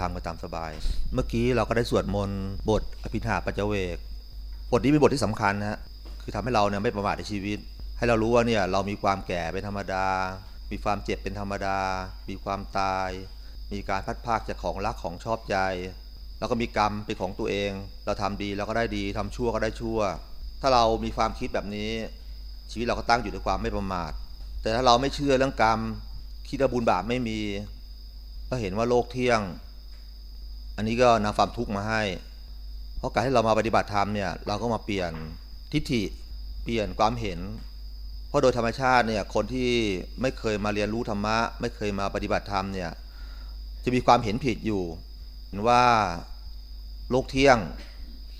ฟังธรรมกันตามสบาย เมื่อกี้เราก็ได้สวดมนต์บทอภิธาปัจเจเวก บทนี้เป็นบทที่สำคัญนะฮะ คือทำให้เราเนี่ยไม่ประมาทในชีวิต ให้เรารู้ว่าเนี่ยเรามีความแก่เป็นธรรมดา มีความเจ็บเป็นธรรมดา มีความตาย มีการพัดพากจากของรักของชอบใจ แล้วก็มีกรรมเป็นของตัวเอง เราทำดีเราก็ได้ดีทำชั่วก็ได้ชั่ว ถ้าเรามีความคิดแบบนี้ ชีวิตเราก็ตั้งอยู่ด้วยความไม่ประมาท แต่ถ้าเราไม่เชื่อเรื่องกรรมคิดว่าบุญบาปไม่มีก็เห็นว่าโลกเที่ยง อันนี้ก็นำความทุกข์มาให้ เพราะการที่เรามาปฏิบัติธรรมเนี่ยเราก็มาเปลี่ยนทิฏฐิเปลี่ยนความเห็น เพราะโดยธรรมชาติเนี่ยคนที่ไม่เคยมาเรียนรู้ธรรมะ ไม่เคยมาปฏิบัติธรรมเนี่ยจะมีความเห็นผิดอยู่เห็นว่าโลกเที่ยง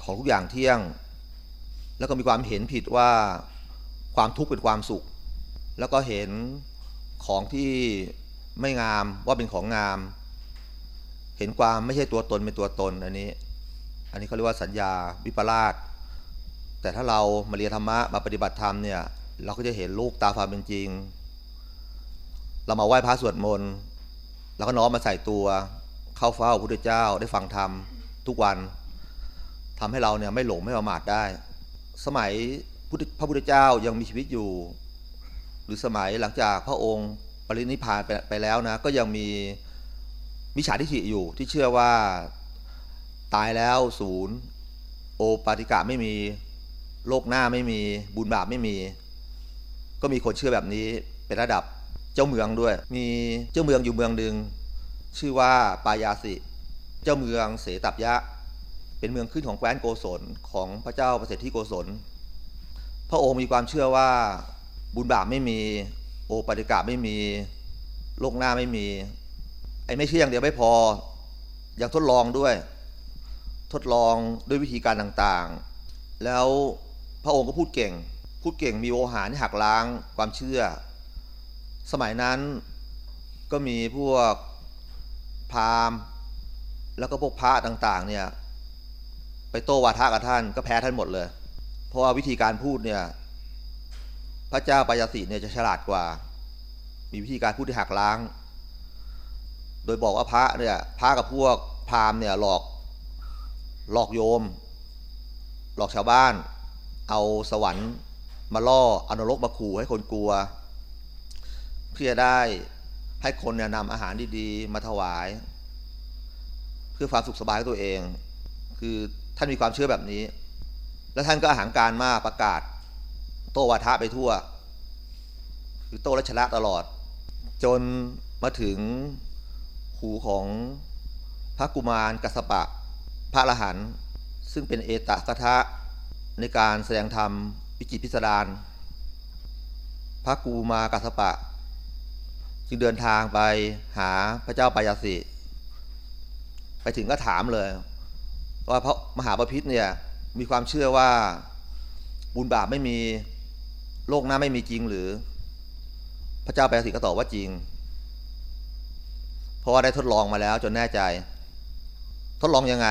ของทุกอย่างเที่ยง แล้วก็มีความเห็นผิดว่าความทุกข์เป็นความสุข แล้วก็เห็นของที่ไม่งามว่าเป็นของงาม เห็นความไม่ใช่ตัวตนเป็นตัวตนอันนี้ อันนี้เขาเรียกว่าสัญญาวิปลาสแต่ถ้าเรามาเรียนธรรมะมาปฏิบัติธรรมเนี่ย เราก็จะเห็นลูกตาความเป็นจริง เรามาไหว้พระสวดมนต์แล้วก็น้อมมาใส่ตัว เข้าเฝ้าพระพุทธเจ้าได้ฟังธรรมทุกวันทำให้เราเนี่ยไม่หลงไม่ประมาทได้ สมัยพระพุทธเจ้ายังมีชีวิตอยู่ หรือสมัยหลังจากพระองค์ปรินิพพานไปแล้วนะ ก็ยังมี มิจฉาทิฏฐิอยู่ที่เชื่อว่าตายแล้วศูนย์โอปาติกะไม่มีโลกหน้าไม่มีบุญบาปไม่มี ก็มีคนเชื่อแบบนี้เป็นระดับเจ้าเมืองด้วย มีเจ้าเมืองอยู่เมืองหนึ่งชื่อว่าปายาสิ เจ้าเมืองเสตับยะ เป็นเมืองขึ้นของแคว้นโกศลของพระเจ้าประเสริฐที่โกศล พระองค์มีความเชื่อว่าบุญบาปไม่มี โอปาติกะไม่มี โลกหน้าไม่มี อ้ไม่เชื่ออย่างเดียวไม่พอ ยังทดลองด้วย ทดลองด้วยวิธีการต่างๆ แล้วพระองค์ก็พูดเก่ง พูดเก่งมีโอหารที่หักล้างความเชื่อ สมัยนั้นก็มีพวกพราหมณ์แล้วก็พวกพระต่างๆเนี่ยไปโต้วาทะกับท่านก็แพ้ท่านหมดเลย เพราะว่าวิธีการพูดเนี่ยพระเจ้าปายาสิเนี่ยจะฉลาดกว่า มีวิธีการพูดที่หักล้าง โดยบอกว่าพระเนี่ยพระกับพวกพราหมณ์เนี่ยหลอกหลอกโยม หลอกชาวบ้าน เอาสวรรค์มาล่ออนรกมาขู่ให้คนกลัว เพื่อได้ให้คนเนี่ยนำอาหารดีๆ มาถวาย เพื่อความสุขสบายของตัวเอง คือท่านมีความเชื่อแบบนี้ แล้วท่านก็อาหารการมากประกาศ โตวาทะไปทั่ว คือโตและชนะตลอด จนมาถึง หูของพระกุมารกัสปะ พระอรหันซึ่งเป็นเอตกทะในการแสดงธรรมวิจิตพิสดารพระกุมารกัสปะ จึงเดินทางไปหาพระเจ้าปายาสิไปถึงก็ถามเลย ว่าพระมหาปพิธเนี่ยมีความเชื่อว่าบุญบาปไม่มีโลกหน้าไม่มีจริงหรือ พระเจ้าปายาสิก็ตอบว่าจริง เพราะว่าได้ทดลองมาแล้วจนแน่ใจ ทดลองยังไง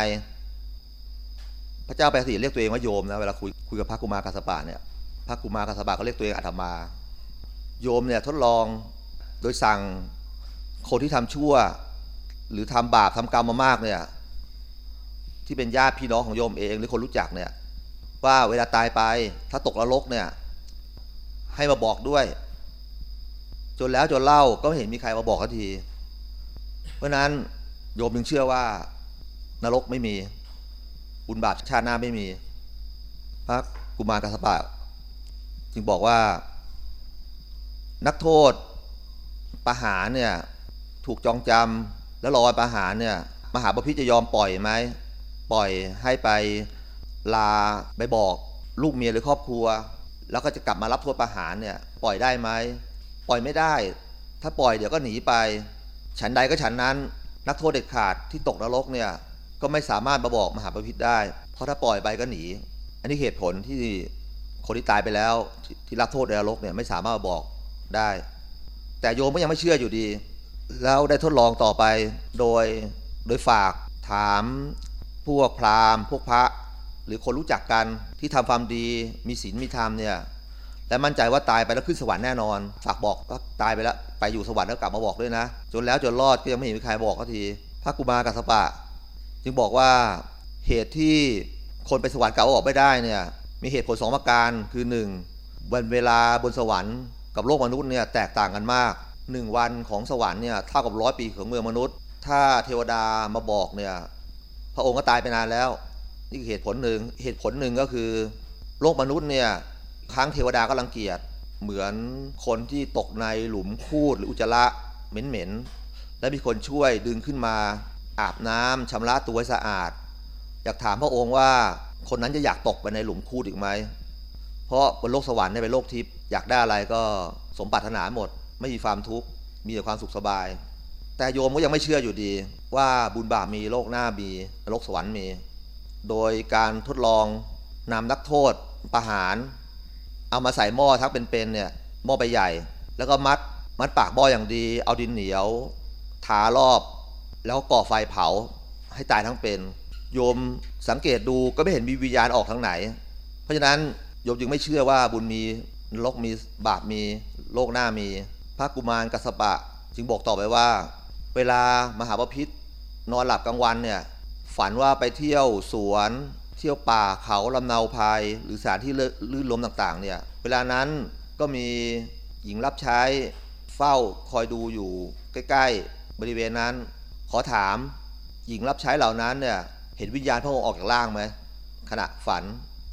พระเจ้าปสิเรียกตัวเองว่าโยมนะเวลาคุยคุยกับพระกุมารกัสปะเนี่ยพระกุมารกัสปะก็เรียกตัวเองอาตมา โยมเนี่ยทดลองโดยสั่งคนที่ทำชั่ว หรือทำบาปทำกรรมมามากเนี่ยที่เป็นญาติพี่น้องของโยมเอง หรือคนรู้จักเนี่ยว่าเวลาตายไป ถ้าตกนรกเนี่ย ให้มาบอกด้วย จนแล้วจนเล่าก็ไม่เห็นมีใครมาบอกทันที เพราะนั้นโยมจึงเชื่อว่านรกไม่มี บุญบาปชาติหน้าไม่มี พระกุมารกัสปะจึงบอกว่า นักโทษประหารเนี่ยถูกจองจำแล้วรอประหารเนี่ยมหาปพิจะยอมปล่อยไหมปล่อยให้ไปลาไปบอกลูกเมียหรือครอบครัว แล้วก็จะกลับมารับโทษประหารเนี่ยปล่อยได้ไหมปล่อยไม่ได้ ถ้าปล่อยเดี๋ยวก็หนีไป ฉันใดก็ฉันนั้น นักโทษเด็ดขาดที่ตกนรกเนี่ยก็ไม่สามารถมาบอกมหาปพิธได้ เพราะถ้าปล่อยไปก็หนี อันนี้เหตุผลที่คนที่ตายไปแล้วที่รับโทษในนรกเนี่ยไม่สามารถมาบอกได้ แต่โยมก็ยังไม่เชื่ออยู่ดี แล้วได้ทดลองต่อไปโดยโดยฝากถามพวกพราหมณ์พวกพระ หรือคนรู้จักกันที่ทำความดีมีศีลมีธรรมเนี่ย และมั่นใจว่าตายไปแล้วขึ้นสวรรค์แน่นอนฝากบอกก็ตายไปแล้วไปอยู่สวรรค์แล้วกลับมาบอกด้วยนะ จนแล้วจนรอดก็ยังไม่เห็นมีใครบอกก็ทีพระกุมารกัสสปะ จึงบอกว่าเหตุที่คนไปสวรรค์เก่าออกไม่ได้เนี่ยมีเหตุผลสองประการคือหนึ่งวันเวลาบนสวรรค์กับโลกมนุษย์เนี่ยแตกต่างกันมากหนึ่งวันของสวรรค์เนี่ยเท่ากับร้อยปีของเมืองมนุษย์ ถ้าเทวดามาบอกเนี่ยพระองค์ก็ตายไปนานแล้ว นี่คือเหตุผลหนึ่งเหตุผลหนึ่งก็คือ โลกมนุษย์เนี่ย ครั้งเทวดาก็รังเกียจเหมือนคนที่ตกในหลุมคูดหรืออุจจาระเหม็นๆและมีคนช่วยดึงขึ้นมาอาบน้ำชำระตัวให้สะอาด อยากถามพระองค์ว่าคนนั้นจะอยากตกไปในหลุมคูดอีกไหม เพราะบนโลกสวรรค์เนี่ยเป็นโลกทิพย์อยากได้อะไรก็สมปรารถนาหมด ไม่มีความทุกข์มีแต่ความสุขสบาย แต่โยมก็ยังไม่เชื่ออยู่ดี ว่าบุญบาปมีโลกหน้ามีโลกสวรรค์มี โดยการทดลองนำนักโทษประหาร เอามาใส่หม้อทั้งเป็นๆเนี่ยหม้อใบใหญ่ แล้วก็มัดมัดปากหม้ออย่างดี เอาดินเหนียว ทารอบ แล้วก่อไฟเผาให้ตายทั้งเป็น โยมสังเกตดูก็ไม่เห็นมีวิญญาณออกทางไหน เพราะฉะนั้นโยมจึงไม่เชื่อว่าบุญมีนรกมีบาปมีโลกหน้ามี พระกุมารกัสปะ จึงบอกต่อไปว่า เวลามหาปพิธนอนหลับกลางวันเนี่ยฝันว่าไปเที่ยวสวน เที่ยวป่าเขาลำเนาพายหรือสถานที่ลื่นลมต่างๆเนี่ยเวลานั้นก็มีหญิงรับใช้เฝ้าคอยดูอยู่ใกล้ ๆ บริเวณนั้น ขอถามหญิงรับใช้เหล่านั้นเนี่ยเห็นวิญญาณพระองค์ออกจากร่างไหมขณะฝัน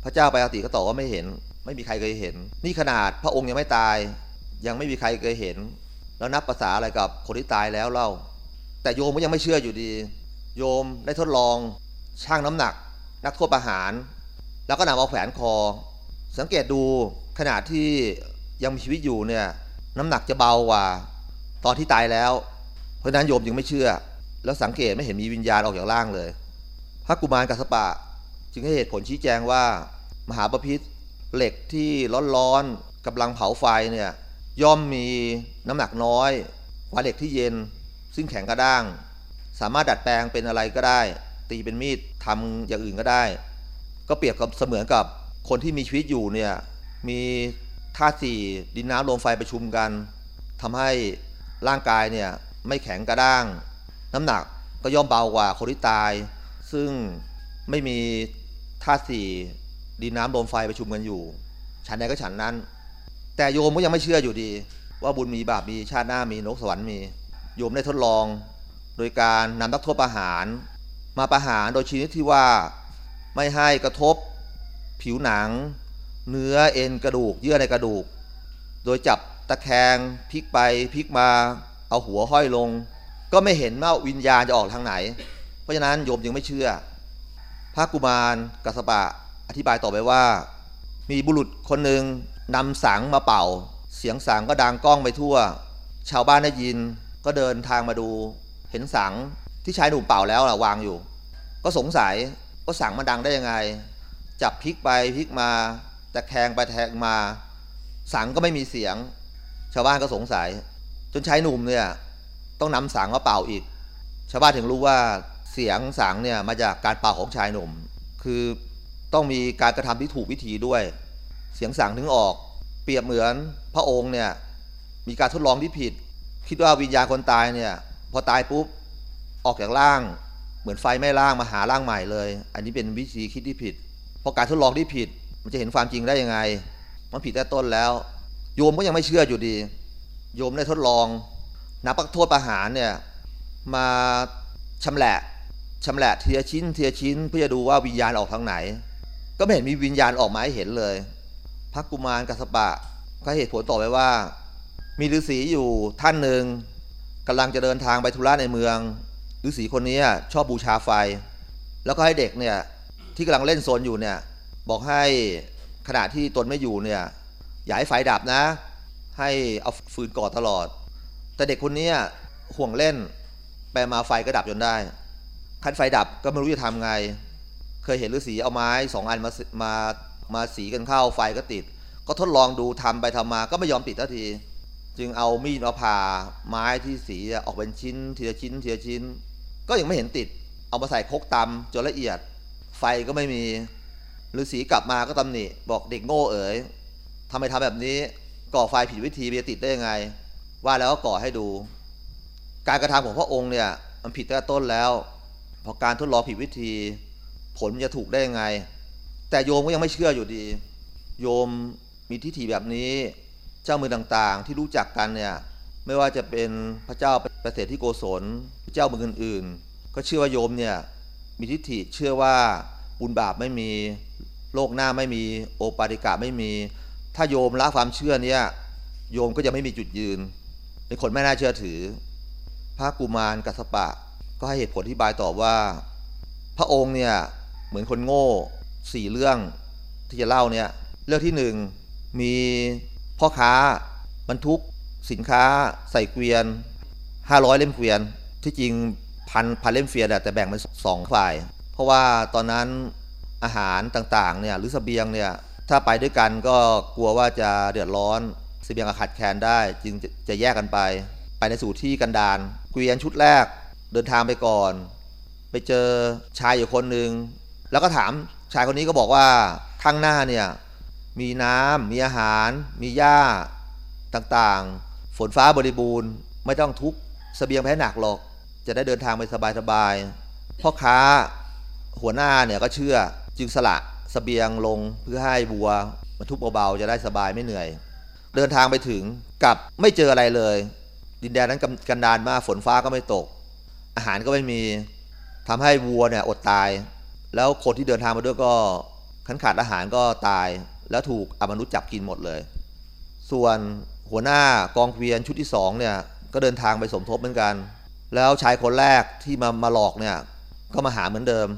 พระเจ้าไปอาติก็ตอบว่าไม่เห็น ไม่มีใครเคยเห็น นี่ขนาดพระองค์ยังไม่ตาย ยังไม่มีใครเคยเห็น แล้วนับภาษาอะไรกับคนที่ตายแล้วเล่า แต่โยมก็ยังไม่เชื่ออยู่ดี โยมได้ทดลองชั่งน้ำหนัก นักโทษประหาร แล้วก็นำเอาแขวนคอ สังเกตดูขณะที่ยังมีชีวิตอยู่เนี่ยน้ำหนักจะเบากว่า ตอนที่ตายแล้ว เพราะนั้นโยมจึงไม่เชื่อ แล้วสังเกตไม่เห็นมีวิญญาณออกจากร่างเลย พระกุมารกัสปะ จึงให้เหตุผลชี้แจงว่า มหาปพิธเหล็กที่ร้อนๆกำลังเผาไฟเนี่ยย่อมมีน้ำหนักน้อยกว่าเหล็กที่เย็น ซึ่งแข็งกระด้าง สามารถดัดแปลงเป็นอะไรก็ได้ ตีเป็นมีดทำอย่างอื่นก็ได้ ก็เปรียบกับเสมือนกับคนที่มีชีวิตอยู่เนี่ยมีธาตุสี่ดินน้ำลมไฟประชุมกันทำให้ร่างกายเนี่ยไม่แข็งกระด้าง น้ำหนักก็ย่อมเบากว่าคนที่ตาย ซึ่งไม่มีธาตุสี่ดินน้ำลมไฟประชุมกันอยู่ ฉันใดก็ฉันนั้น แต่โยมก็ยังไม่เชื่ออยู่ดี ว่าบุญมีบาปมีชาติหน้ามีนกสวรรค์มี โยมได้ทดลอง โดยการนำนักโทษประหาร มาประหารโดยชนิดที่ว่าไม่ให้กระทบ ผิวหนัง เนื้อเอ็นกระดูกเยื่อในกระดูก โดยจับตะแคงพลิกไปพลิกมาเอาหัวห้อยลง ก็ไม่เห็นว่าวิญญาณจะออกทางไหน เพราะฉะนั้นโยมจึงไม่เชื่อ พระกุมารกัสปะอธิบายต่อไปว่า มีบุรุษคนหนึ่งนำสังมาเป่า เสียงสังก็ดังก้องไปทั่ว ชาวบ้านได้ยินก็เดินทางมาดู เห็นสัง ที่ชายหนุ่มเป่าแล้วนะวางอยู่ ก็สงสัยว่าสังมันดังได้ยังไง จับพลิกไปพลิกมาแต่แคงไปแทงมา สังก็ไม่มีเสียง ชาวบ้านก็สงสัย จนชายหนุ่มเนี่ยต้องนำสังมาเป่าอีก ชาวบ้านถึงรู้ว่าเสียงสังเนี่ยมาจากการเป่าของชายหนุ่ม คือต้องมีการกระทำที่ถูกวิธีด้วย เสียงสังถึงออก เปรียบเหมือนพระองค์เนี่ยมีการทดลองที่ผิด คิดว่าวิญญาณคนตายเนี่ยพอตายปุ๊บ ออกจากร่าง เหมือนไฟไม่ร่างมาหาร่างใหม่เลย อันนี้เป็นวิธีคิดที่ผิด เพราะการทดลองที่ผิด มันจะเห็นความจริงได้ยังไง มันผิดแต่ต้นแล้ว โยมก็ยังไม่เชื่ออยู่ดี โยมได้ทดลองนับพักโทษประหารเนี่ยมาชำแหละชำแหละเทียชิ้นเทียชิ้นเพื่อจะดูว่าวิญญาณออกทางไหน ก็ไม่เห็นมีวิญญาณออกมาให้เห็นเลยพระกุมารกัสปะก็เหตุผลต่อไปว่า มีฤาษีอยู่ท่านหนึ่งกำลังจะเดินทางไปธุระในเมือง ฤาษีคนนี้ชอบบูชาไฟ แล้วก็ให้เด็กเนี่ยที่กำลังเล่นโซนอยู่เนี่ยบอกให้ขณะที่ตนไม่อยู่เนี่ยอย่าให้ไฟดับนะ ให้เอาฟืนก่อตลอด แต่เด็กคนนี้ห่วงเล่น ไปมาไฟก็ดับจนได้ คันไฟดับก็ไม่รู้จะทำไง เคยเห็นฤาษีเอาไม้สองอันมามามาสีกันเข้าไฟก็ติด ก็ทดลองดูทำไปทำมาก็ไม่ยอมติดทันที จึงเอามีดมาผ่าไม้ที่สีออกเป็นชิ้นทีละชิ้นทีละชิ้น ก็ยังไม่เห็นติด เอามาใส่คกตำจนละเอียด ไฟก็ไม่มีฤาษีกลับมาก็ตำหนิบอกเด็กโง่เอ๋ยทำไมทำแบบนี้ก่อไฟผิดวิธีจะติดได้ยังไง ว่าแล้วก็ก่อให้ดู การกระทำของพระองค์เนี่ยมันผิดตั้งแต่ต้นแล้วพอการทดลองผิดวิธี ผลจะถูกได้ยังไง แต่โยมก็ยังไม่เชื่ออยู่ดี โยมมีทิฏฐิแบบนี้ เจ้ามือต่างๆ ที่รู้จักกันเนี่ย ไม่ว่าจะเป็นพระเจ้าประเสริฐที่โกศลพระเจ้าเมืองอื่นๆ ก็เชื่อว่าโยมเนี่ยมีทิฏฐิเชื่อว่าบุญบาปไม่มีโลกหน้าไม่มีโอปาริกะไม่มี ถ้าโยมละความเชื่อเนี่ยโยมก็จะไม่มีจุดยืนเป็นคนไม่น่าเชื่อถือ พระกุมารกัสปะ ก็ให้เหตุผลที่บายตอบว่า พระองค์เนี่ยเหมือนคนโง่สี่เรื่องที่จะเล่าเนี่ยเรื่องที่หนึ่งมีพ่อค้าบรรทุก สินค้าใส่เกวียน 500 เล่มเกวียน ที่จริงพันพันเล่มเกวียนแต่แบ่งเป็นสองฝ่าย เพราะว่าตอนนั้นอาหารต่างๆเนี่ยหรือสเสบียงเนี่ยถ้าไปด้วยกันก็กลัวว่าจะเดือดร้อนสเสบียงขาดแคลนได้จึงจะแยกกันไป ไปในสู่ที่กันดารเกวียนชุดแรกเดินทางไปก่อน ไปเจอชายอยู่คนหนึ่งแล้วก็ถามชายคนนี้ก็บอกว่าข้างหน้าเนี่ยมีน้ำมีอาหาร มีหญ้าต่างๆ ฝนฟ้าบริบูรณ์ ไม่ต้องทุกสเสบียงแพ้หนักหรอก จะได้เดินทางไปสบายๆพ่อค้าหัวหน้าเนี่ยก็เชื่อจึงสละสเสบียงลงเพื่อให้บัวมาทุบเบาๆจะได้สบายไม่เหนื่อย เดินทางไปถึงกับไม่เจออะไรเลย ดินแดนนั้นกันดานมากฝนฟ้าก็ไม่ตก อาหารก็ไม่มีทำให้วัวเนี่ยอดตาย แล้วคนที่เดินทางมาด้วยก็ขันขาดอาหารก็ตาย แล้วถูกอมนุษย์จับกินหมดเลย ส่วน หัวหน้ากองเกวียนชุดที่สองเนี่ยก็เดินทางไปสมทบเหมือนกัน แล้วชายคนแรกที่มามาหลอกเนี่ยก็มาหาเหมือนเดิม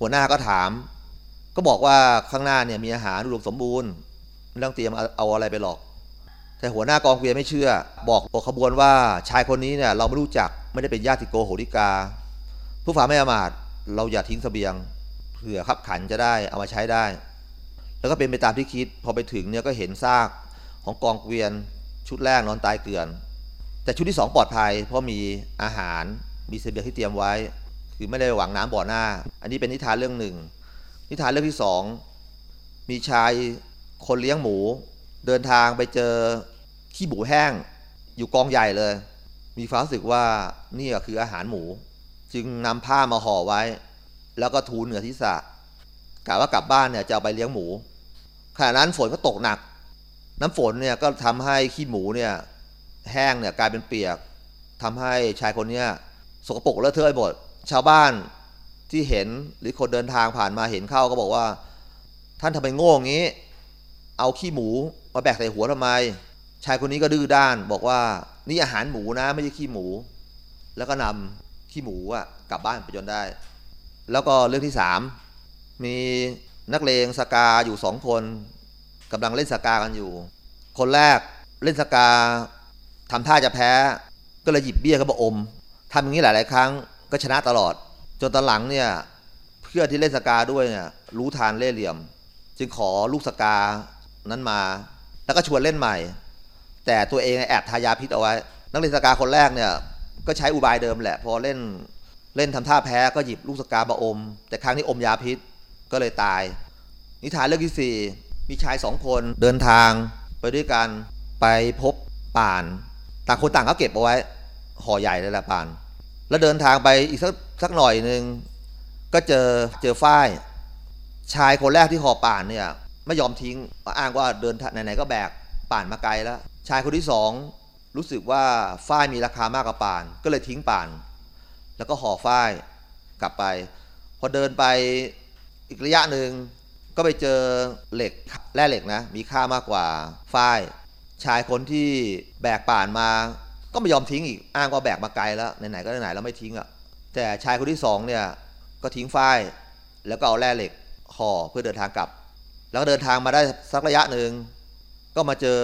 หัวหน้าก็ถาม ก็บอกว่าข้างหน้าเนี่ยมีอาหารอุดมสมบูรณ์ไม่ต้องเตรียมเอาอะไรไปหลอก แต่หัวหน้ากองเกวียนไม่เชื่อ บอกบอกขบวนว่าชายคนนี้เนี่ยเราไม่รู้จักไม่ได้เป็นญาติโกโหติกา ผู้ฝ่าไม่อามาตเราอย่าทิ้งสเสบียงเผื่อขับขันจะได้เอามาใช้ได้ แล้วก็เป็นไปตามที่คิดพอไปถึงเนี่ยก็เห็นซาก ของกองเกวียน ชุดแรกนอนตายเกลื่อน แต่ชุดที่สองปลอดภัย เพราะมีอาหารมีเสบียงที่เตรียมไว้ คือไม่ได้หวังน้ำบ่อหน้า อันนี้เป็นนิทานเรื่องหนึ่ง นิทานเรื่องที่สองมีชายคนเลี้ยงหมู เดินทางไปเจอขี้หมูแห้ง อยู่กองใหญ่เลย มีความรู้สึกว่านี่คืออาหารหมู จึงนำผ้ามาห่อไว้ แล้วก็ทูเหนือทิศะกะว่ากลับบ้านเนี่ยจะเอาไปเลี้ยงหมูขณะนั้นฝนก็ตกหนัก น้ำฝนเนี่ยก็ทำให้ขี้หมูเนี่ยแห้งเนี่ยกลายเป็นเปียกทำให้ชายคนนี้สกปรกเลอะเทอะหมดชาวบ้านที่เห็นหรือคนเดินทางผ่านมาเห็นเข้าก็บอกว่า ท่านทำไมโง่งี้ เอาขี้หมูมาแบกใส่หัวทำไม ชายคนนี้ก็ดื้อด้าน บอกว่านี่อาหารหมูนะไม่ใช่ขี้หมู แล้วก็นำขี้หมูอะกลับบ้านไปจนได้ แล้วก็เรื่องที่สามมีนักเลงสกาอยู่สองคน กำลังเล่นสกากันอยู่ คนแรกเล่นสกาทำท่าจะแพ้ ก็เลยหยิบเบี้ยก็มาอมทำอย่างนี้หลาย ๆ ครั้งก็ชนะตลอด จนตอนหลังเนี่ยเพื่อนที่เล่นสกาด้วยเนี่ยรู้ทานเล่เหลี่ยม จึงขอลูกสกานั้นมา แล้วก็ชวนเล่นใหม่ แต่ตัวเองแอบทายาพิษเอาไว้ นักเล่นสกาคนแรกเนี่ยก็ใช้อุบายเดิมแหละ พอเล่นเล่นทำท่าแพ้ก็หยิบลูกสกามาอม แต่ครั้งนี้อมยาพิษก็เลยตาย นิทานเรื่องที่สี่ มีชายสองคนเดินทางไปด้วยกันไปพบป่าน ต่างคนต่างก็เก็บเอาไว้ห่อใหญ่เลยแหละป่าน แล้วเดินทางไปอีกสักสักหน่อยหนึ่งก็เจอเจอฝ้าย ชายคนแรกที่ห่อป่านเนี่ยไม่ยอมทิ้งอ้างว่าเดินไหนๆก็แบกป่านมาไกลแล้ว ชายคนที่สองรู้สึกว่าฝ้ายมีราคามากกว่าป่าน ก็เลยทิ้งป่าน แล้วก็ห่อฝ้ายกลับไป พอเดินไปอีกระยะหนึ่ง ก็ไปเจอเหล็กแร่เหล็กนะ มีค่ามากกว่าฝ้ายชายคนที่แบกป่านมา ก็ไม่ยอมทิ้งอีกอ้างว่าแบกมาไกลแล้วไหนๆก็ไหนๆแล้วไม่ทิ้งอะ่ะแต่ชายคนที่สองเนี่ยก็ทิ้งฝ้ายแล้วก็เอาแร่เหล็กห่อเพื่อเดินทางกลับ แล้วก็เดินทางมาได้สักระยะหนึ่งก็มาเจอ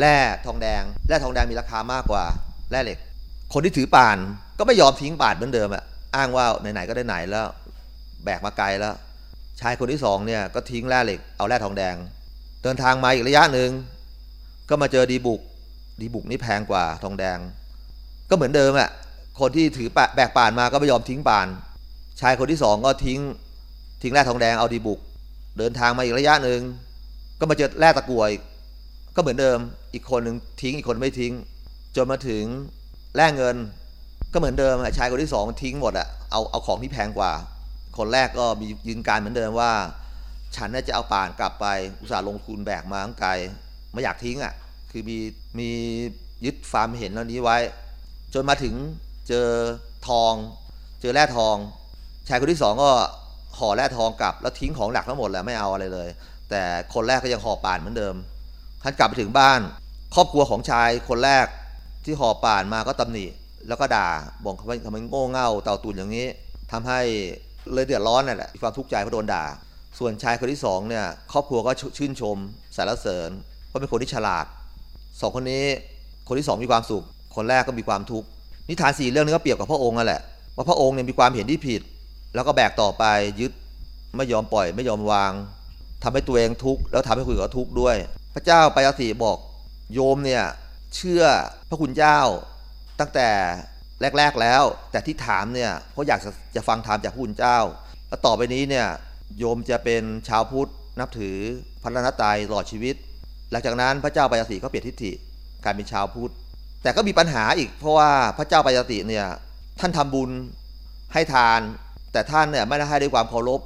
แร่ทองแดงแร่ทองแดงมีราคามากกว่าแร่เหล็ก คนที่ถือป่านก็ไม่ยอมทิ้งป่านเหมือนเดิมอะ่ะอ้างว่าไหนๆก็ได้ไหนแล้ว แบกมาไกลแล้ว ชายคนที่สองเนี่ยก็ทิ้งแร่เหล็กเอาแร่ทองแดง เดินทางมาอีกระยะหนึ่งก็มาเจอดีบุก ดีบุกนี่แพงกว่าทองแดง ก็เหมือนเดิมอะคนที่ถือแบกป่านมาก็ไม่ยอมทิ้งป่าน ชายคนที่สองก็ทิ้งทิ้งแร่ทองแดงเอาดีบุก เดินทางมาอีกระยะหนึ่งก็มาเจอแร่ตะกรวยก็เหมือนเดิม อีกคนหนึ่งทิ้งอีกคนไม่ทิ้ง จนมาถึงแร่เงิน ก็เหมือนเดิมชายคนที่สองทิ้งหมดอะเอาเอาของที่แพงกว่า คนแรกก็มียืนการเหมือนเดิมว่า ฉันน่าจะเอาป่านกลับไปอุตส่าห์ลงทุนแบกมาตั้งไกลไม่อยากทิ้งอะคือมีมียึดฟาร์มเห็นแล้วนี้ไว้ จนมาถึงเจอทอง เจอแร่ทอง ชายคนที่สองก็ห่อแร่ทองกลับ แล้วทิ้งของหนักทั้งหมดแหละไม่เอาอะไรเลย แต่คนแรกก็ยังห่อป่านเหมือนเดิมท่านกลับไปถึงบ้าน ครอบครัวของชายคนแรกที่ห่อป่านมาก็ตำหนิแล้วก็ด่าบอกเขาทำไมโง่เง่าเต่าตุนอย่างนี้ทำให้ เลยเดือดร้อนนั่นแหละความทุกข์ใจเพราะโดนด่า ส่วนชายคนที่สองเนี่ยครอบครัวก็ชื่นชมสรรเสริญเพราะเป็นคนที่ฉลาดสองคนนี้คนที่สองมีความสุข คนแรกก็มีความทุกข์นิทานสี่เรื่องนี้ก็เปรียบกับพระองค์นั่นแหละว่าพระองค์เนี่ยมีความเห็นที่ผิด แล้วก็แบกต่อไปยึดไม่ยอมปล่อยไม่ยอมวางทำให้ตัวเองทุกข์แล้วทำให้คนอื่นก็ทุกข์ด้วย พระเจ้าปาสิบอกโยมเนี่ยเชื่อพระคุณเจ้าตั้งแต่ แรก ๆแล้ว แต่ที่ถามเนี่ยเพราะอยากจะจะฟังธรรมจากพระคุณเจ้า แล้วต่อไปนี้เนี่ยโยมจะเป็นชาวพุทธนับถือพระรนตายตลอดชีวิต หลังจากนั้นพระเจ้าปาสิก็เปลี่ยนทิฏฐิกลายเป็นชาวพุทธ แต่ก็มีปัญหาอีก เพราะว่าพระเจ้าปาสิเนี่ยท่านทำบุญให้ทาน แต่ท่านเนี่ยไม่ได้ให้ด้วยความเคารพ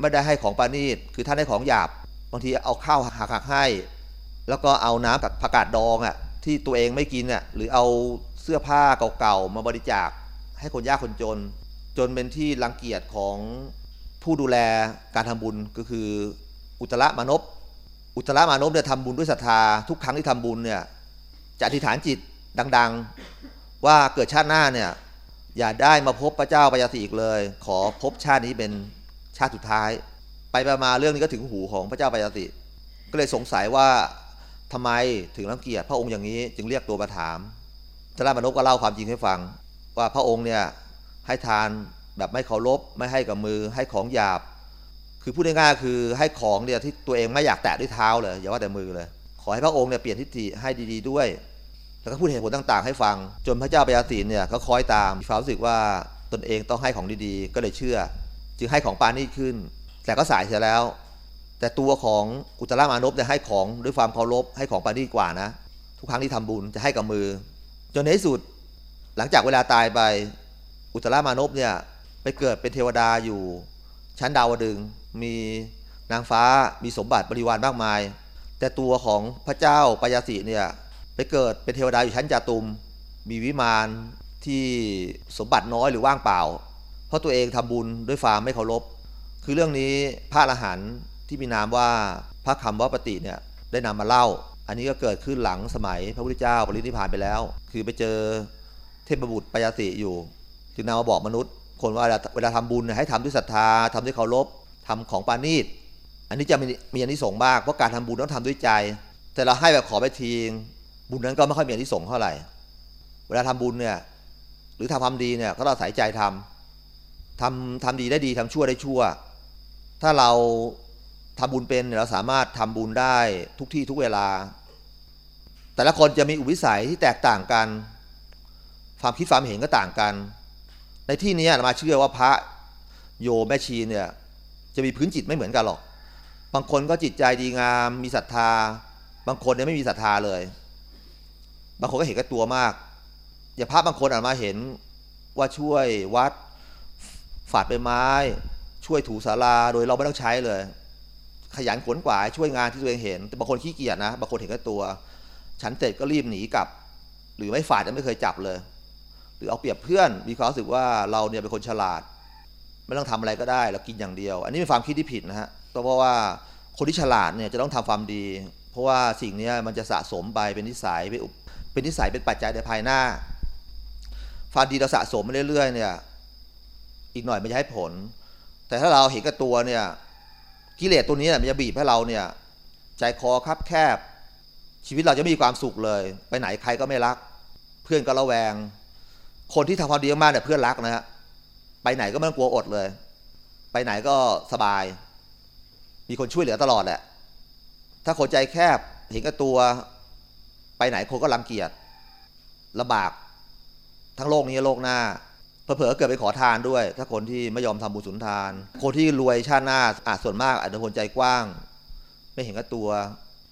ไม่ได้ให้ของปานีตคือท่านให้ของหยาบบางทีเอาข้าวหักหักให้ แล้วก็เอาน้ำกับผักกาดดองอะที่ตัวเองไม่กินอะหรือเอา สื้อผ้าเก่าๆมาบริจาคให้คนยากคนจน จนเป็นที่รังเกียจของผู้ดูแลการทำบุญก็คือ อุตรมานพอุตรมานพเนี่ยทำบุญด้วยศรัทธาทุกครั้งที่ทำบุญเนี่ยจะอธิษฐานจิตดัง ๆ ว่าเกิดชาติหน้าเนี่ยอย่าได้มาพบพระเจ้าปยาสีอีกเลย ขอพบชาตินี้เป็นชาติสุดท้าย ไปมาเรื่องนี้ก็ถึงหูของพระเจ้าปยาสิก็เลยสงสัยว่าทำไมถึงรังเกียจพระองค์อย่างนี้จึงเรียกตัวมาถาม ทรามนพก็เล่าความจริงให้ฟัง ว่าพระองค์เนี่ยให้ทานแบบไม่เคารพไม่ให้กับมือให้ของหยาบ คือพูดง่ายๆคือให้ของเนี่ยที่ตัวเองไม่อยากแตะด้วยเท้าเลยอย่าว่าแต่มือเลย ขอให้พระองค์เนี่ยเปลี่ยนทิฏฐิให้ดี ๆ ด้วย แล้วก็พูดเหตุผลต่างๆ ให้ฟัง จนพระเจ้าปยาสีเนี่ยก็คอยตามมีความรู้สึกว่าตนเองต้องให้ของดีๆ ก็เลยเชื่อ จึงให้ของปานี่ขึ้น แต่ก็สายเสียแล้ว แต่ตัวของอุตรามานพเนี่ยให้ของด้วยความเคารพให้ของปานี่กว่านะ ทุกครั้งที่ทำบุญจะให้กับมือ จนในที่สุดหลังจากเวลาตายไป อุตรามานพเนี่ยไปเกิดเป็นเทวดาอยู่ชั้นดาวดึงมีนางฟ้ามีสมบัติบริวารมากมาย แต่ตัวของพระเจ้าปยาสิเนี่ยไปเกิดเป็นเทวดาอยู่ชั้นจาตุม มีวิมานที่สมบัติน้อยหรือว่างเปล่า เพราะตัวเองทำบุญด้วยฟาร์มไม่เคารพ คือเรื่องนี้พระอรหันต์ที่มีนามว่าพระคำวัปติเนี่ยได้นำมาเล่า อันนี้ก็เกิดขึ้นหลังสมัยพระพุทธเจ้าปรินิพพานไปแล้ว คือไปเจอเทพบุตรปยาสิอยู่ จึงนำมาบอกมนุษย์ คนว่าเวลาทำบุญให้ทำด้วยศรัทธาทำด้วยเคารพทำของปานีตอันนี้จะมีมีอันที่ส่งมากเพราะการทำบุญต้องทำด้วยใจ แต่เราให้แบบขอไปทีบุญนั้นก็ไม่ค่อยมีอันที่ส่งเท่าไหร่ เวลาทำบุญเนี่ยหรือทำความดีเนี่ยก็ต้องใส่ใจทำทำทำดีได้ดีทำชั่วได้ชั่ว ถ้าเราทำบุญเป็นเราสามารถทำบุญได้ทุกที่ทุกเวลา แต่ละคนจะมีอุปนิสัยที่แตกต่างกัน ความคิดความเห็นก็ต่างกัน ในที่นี้มาเชื่อว่าพระโยแม่ชีเนี่ยจะมีพื้นจิตไม่เหมือนกันหรอก บางคนก็จิตใจดีงาม มีศรัทธา บางคนเนี่ยไม่มีศรัทธาเลย บางคนก็เห็นกับตัวมาก อย่าพระบางคนอาจมาเห็นว่าช่วยวัดฝาดใบไม้ ช่วยถูสาราโดยเราไม่ต้องใช้เลย ขยันขวนขวายช่วยงานที่ตัวเองเห็น แต่บางคนขี้เกียจนะ บางคนเห็นกับตัว เสร็จก็รีบหนีกลับ หรือไม่ฝาดจะไม่เคยจับเลย หรือเอาเปรียบเพื่อนมีความรู้สึกว่าเราเนี่ยเป็นคนฉลาด ไม่ต้องทำอะไรก็ได้เรากินอย่างเดียว อันนี้เป็นความคิดที่ผิดนะฮะเพราะว่าคนที่ฉลาดเนี่ยจะต้องทำความดี เพราะว่าสิ่งนี้มันจะสะสมไปเป็นนิสัยเป็นนิสัยเป็นปัจจัยในภายหน้าความดีเราสะสมมาเรื่อยๆเนี่ยอีกหน่อยมันจะให้ผล แต่ถ้าเราเห็นกับตัวเนี่ยกิเลสตัวนี้มันจะบีบให้เราเนี่ยใจคอคับแคบ ชีวิตเราจะไม่มีความสุขเลย ไปไหนใครก็ไม่รัก เพื่อนก็ระแวง คนที่ทำความดีมากเนี่ยเพื่อนรักนะฮะไปไหนก็ไม่ต้องกลัวอดเลย ไปไหนก็สบาย มีคนช่วยเหลือตลอดแหละ ถ้าคนใจแคบเห็นกับตัว ไปไหนคนก็รังเกียจลำบาก ทั้งโลกนี้โลกหน้าเผลอเกิดไปขอทานด้วย ถ้าคนที่ไม่ยอมทำบุญสุนทาน คนที่รวยชาติหน้าอาจส่วนมากอาจจะคนใจกว้าง ไม่เห็นกับตัว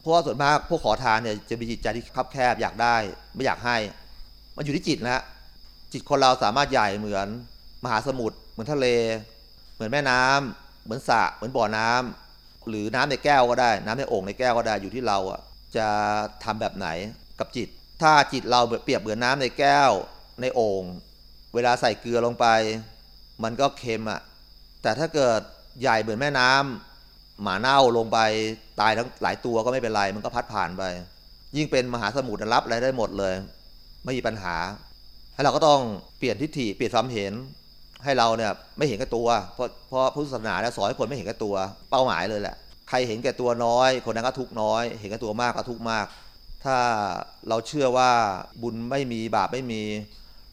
เพราะว่าส่วนมากพวกขอทานเนี่ยจะมีจิตใจที่คับแคบอยากได้ไม่อยากให้ มันอยู่ที่จิตนะจิตคนเราสามารถใหญ่เหมือนมหาสมุทรเหมือนทะเล เหมือนแม่น้ำเหมือนสระเหมือนบ่อน้ำหรือน้ำในแก้วก็ได้ น้ำในโอ่งในแก้วก็ได้อยู่ที่เราอะจะทำแบบไหนกับจิต ถ้าจิตเราเปรียบเหมือนน้ำในแก้วในโอ่งเวลาใส่เกลือลงไป มันก็เค็มอะแต่ถ้าเกิดใหญ่เหมือนแม่น้ำ หมาเน่าลงไปตายทั้งหลายตัวก็ไม่เป็นไร มันก็พัดผ่านไป ยิ่งเป็นมหาสมุทรรับอะไรได้หมดเลย ไม่มีปัญหา ให้เราก็ต้องเปลี่ยนทิฏฐิเปลี่ยนความเห็น ให้เราเนี่ยไม่เห็นแก่ตัว เพราะเพราะพุทธศาสนาเนี่ยสอนให้คนไม่เห็นแก่ตัว เป้าหมายเลยแหละใครเห็นแก่ตัวน้อย คนนั้นก็ทุกน้อย เห็นแก่ตัวมากก็ทุกมาก ถ้าเราเชื่อว่าบุญไม่มีบาปไม่มี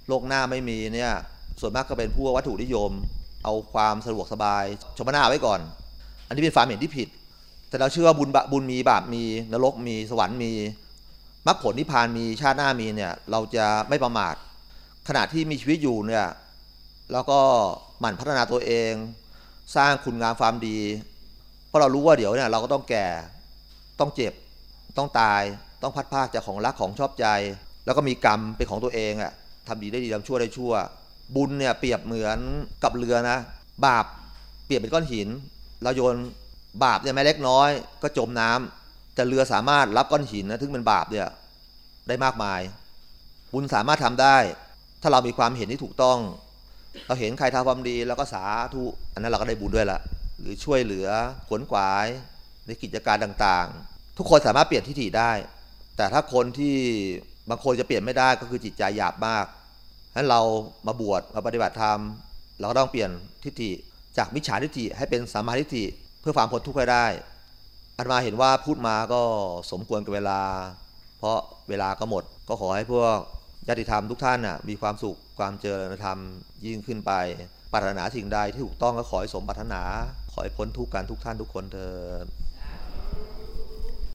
โลกหน้าไม่มีเนี่ยส่วนมากก็เป็นผู้วัตถุนิยม เอาความสะดวกสบายชมนาไว้ก่อน อันนี้เป็นความเห็นที่ผิด แต่เราเชื่อว่าบุญบุญมีบาปมีนรกมีสวรรค์มีมรรคผลนิพพานมีชาติหน้ามีเนี่ย เราจะไม่ประมาทขณะที่มีชีวิตอยู่เนี่ยแล้วก็หมั่นพัฒนาตัวเอง สร้างคุณงามความดี เพราะเรารู้ว่าเดี๋ยวเนี่ยเราก็ต้องแก่ต้องเจ็บ ต้องตายต้องพัดพากจากของรักของชอบใจ แล้วก็มีกรรมเป็นของตัวเองอะทำดีได้ดีทำชั่วได้ชั่ว บุญเนี่ยเปรียบเหมือนกับเรือนะ บาปเปรียบเป็นก้อนหิน เราโยนบาปเนี่ยแม้เล็กน้อย ก็จมน้ำแต่เรือสามารถรับก้อนหินนะถึงเป็นบาปเนี่ยได้มากมาย บุญสามารถทำได้ ถ้าเรามีความเห็นที่ถูกต้อง เราเห็นใครทำความดีแล้วก็สาธุอันนั้นเราก็ได้บุญด้วยละหรือช่วยเหลือขวนขวายในกิจการต่างๆ ทุกคนสามารถเปลี่ยนทิฏฐิได้ แต่ถ้าคนที่บางคนจะเปลี่ยนไม่ได้ก็คือจิตใจหยาบมากฉะนั้นเรามาบวชมาปฏิบัติธรรม เราก็ต้องเปลี่ยนทิฏฐิ จากมิจฉาทิฏฐิให้เป็นสัมมาทิฏฐิเพื่อความพ้นทุกข์ให้ได้ อันมาเห็นว่าพูดมาก็สมควรกับเวลา เพราะเวลาก็หมด ก็ขอให้พวกญาติธรรมทุกท่านน่ะมีความสุขความเจริญธรรมยิ่งขึ้นไปปรารถนาสิ่งใดที่ถูกต้องก็ขอให้สมปรารถนา ขอให้พ้นทุกข์กันทุกท่านทุกคนเถิด